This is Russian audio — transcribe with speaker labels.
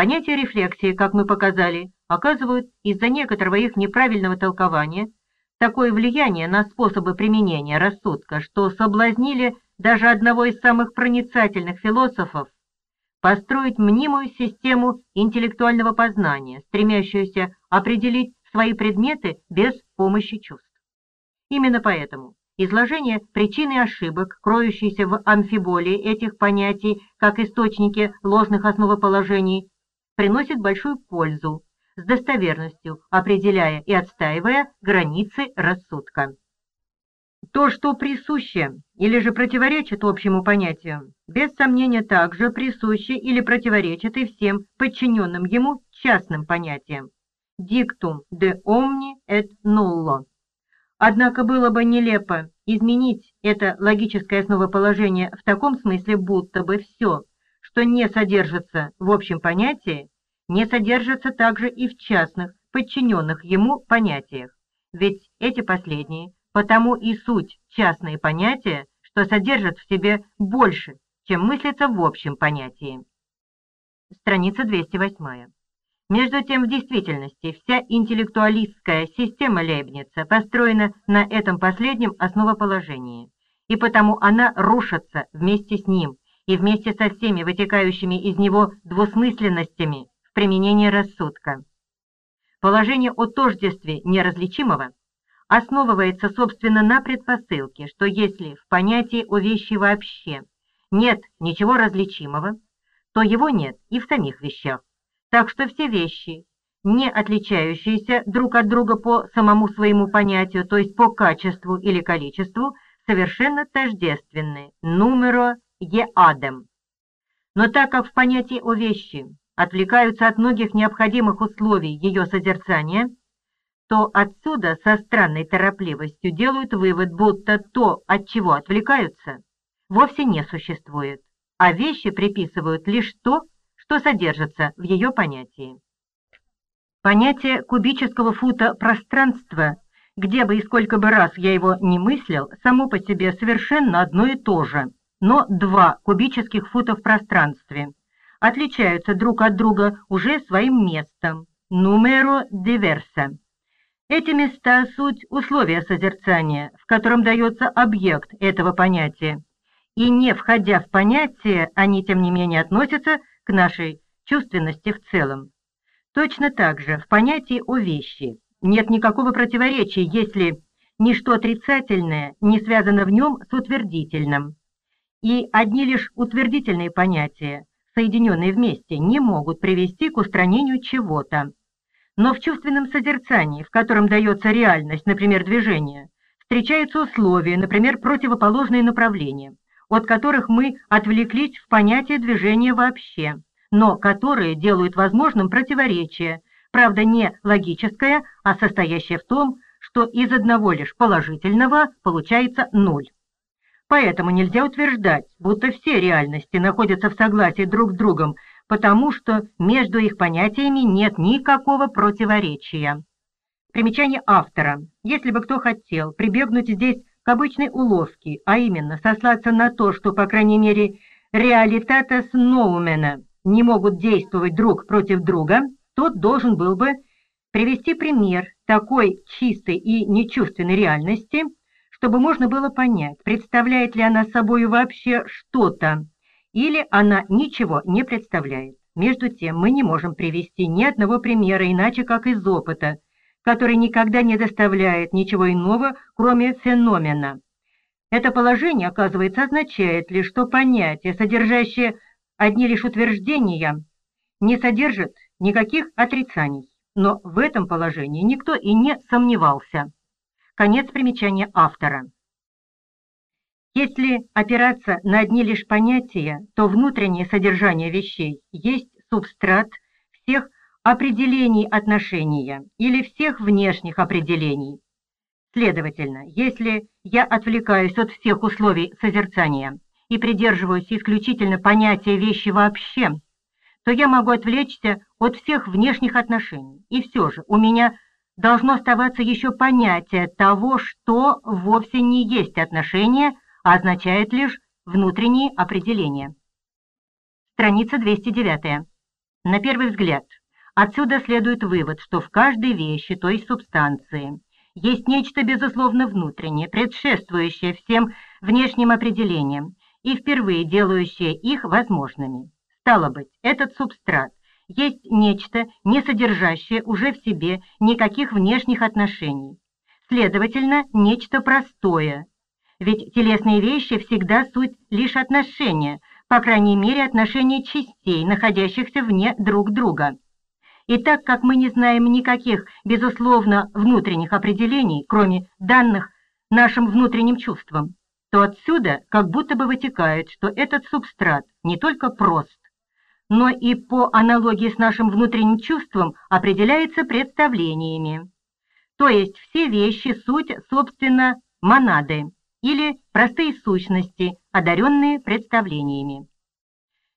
Speaker 1: Понятия рефлексии, как мы показали, оказывают из-за некоторого их неправильного толкования такое влияние на способы применения рассудка, что соблазнили даже одного из самых проницательных философов построить мнимую систему интеллектуального познания, стремящуюся определить свои предметы без помощи чувств. Именно поэтому изложение причин и ошибок, кроющейся в амфиболии этих понятий как источники ложных основоположений, приносит большую пользу, с достоверностью определяя и отстаивая границы рассудка. То, что присуще или же противоречит общему понятию, без сомнения также присуще или противоречит и всем подчиненным ему частным понятиям. Dictum de omni et nullo. Однако было бы нелепо изменить это логическое основоположение в таком смысле, будто бы все, что не содержится в общем понятии, не содержится также и в частных, подчиненных ему понятиях, ведь эти последние потому и суть частные понятия, что содержат в себе больше, чем мыслится в общем понятии. Страница 208. Между тем, в действительности, вся интеллектуалистская система Лейбница построена на этом последнем основоположении, и потому она рушится вместе с ним и вместе со всеми вытекающими из него двусмысленностями в применении рассудка. Положение о тождестве неразличимого основывается, собственно, на предпосылке, что если в понятии о вещи вообще нет ничего различимого, то его нет и в самих вещах. Так что все вещи, не отличающиеся друг от друга по самому своему понятию, то есть по качеству или количеству, совершенно тождественны, нумеро еадем. Но так как в понятии о вещи отвлекаются от многих необходимых условий ее созерцания, то отсюда со странной торопливостью делают вывод, будто то, от чего отвлекаются, вовсе не существует, а вещи приписывают лишь то, что содержится в ее понятии. Понятие кубического фута пространства, где бы и сколько бы раз я его не мыслил, само по себе совершенно одно и то же, но два кубических фута в пространстве отличаются друг от друга уже своим местом, numero diversa. Эти места – суть условия созерцания, в котором дается объект этого понятия, и не входя в понятие, они, тем не менее, относятся к нашей чувственности в целом. Точно так же в понятии о вещи нет никакого противоречия, если ничто отрицательное не связано в нем с утвердительным. И одни лишь утвердительные понятия, соединенные вместе, не могут привести к устранению чего-то. Но в чувственном созерцании, в котором дается реальность, например, движения, встречаются условия, например, противоположные направления – от которых мы отвлеклись в понятие движения вообще, но которые делают возможным противоречие, правда не логическое, а состоящее в том, что из одного лишь положительного получается ноль. Поэтому нельзя утверждать, будто все реальности находятся в согласии друг с другом, потому что между их понятиями нет никакого противоречия. Примечание автора. Если бы кто хотел прибегнуть здесь к обычной уловке, а именно сослаться на то, что, по крайней мере, реалитатас ноумена не могут действовать друг против друга, тот должен был бы привести пример такой чистой и нечувственной реальности, чтобы можно было понять, представляет ли она собой вообще что-то, или она ничего не представляет. Между тем, мы не можем привести ни одного примера, иначе как из опыта – который никогда не доставляет ничего иного, кроме феномена. Это положение, оказывается, означает лишь, что понятие, содержащее одни лишь утверждения, не содержит никаких отрицаний. Но в этом положении никто и не сомневался. Конец примечания автора. Если опираться на одни лишь понятия, то внутреннее содержание вещей есть субстрат всех определений отношения или всех внешних определений. Следовательно, если я отвлекаюсь от всех условий созерцания и придерживаюсь исключительно понятия вещи вообще, то я могу отвлечься от всех внешних отношений. И все же у меня должно оставаться еще понятие того, что вовсе не есть отношение, а означает лишь внутренние определения. Страница 209. На первый взгляд, отсюда следует вывод, что в каждой вещи, то есть субстанции, есть нечто безусловно внутреннее, предшествующее всем внешним определениям и впервые делающее их возможными. Стало быть, этот субстрат есть нечто, не содержащее уже в себе никаких внешних отношений. Следовательно, нечто простое. Ведь телесные вещи всегда суть лишь отношения, по крайней мере отношения частей, находящихся вне друг друга. И так как мы не знаем никаких, безусловно, внутренних определений, кроме данных нашим внутренним чувствам, то отсюда как будто бы вытекает, что этот субстрат не только прост, но и по аналогии с нашим внутренним чувством определяется представлениями. То есть все вещи – суть, собственно, монады или простые сущности, одаренные представлениями.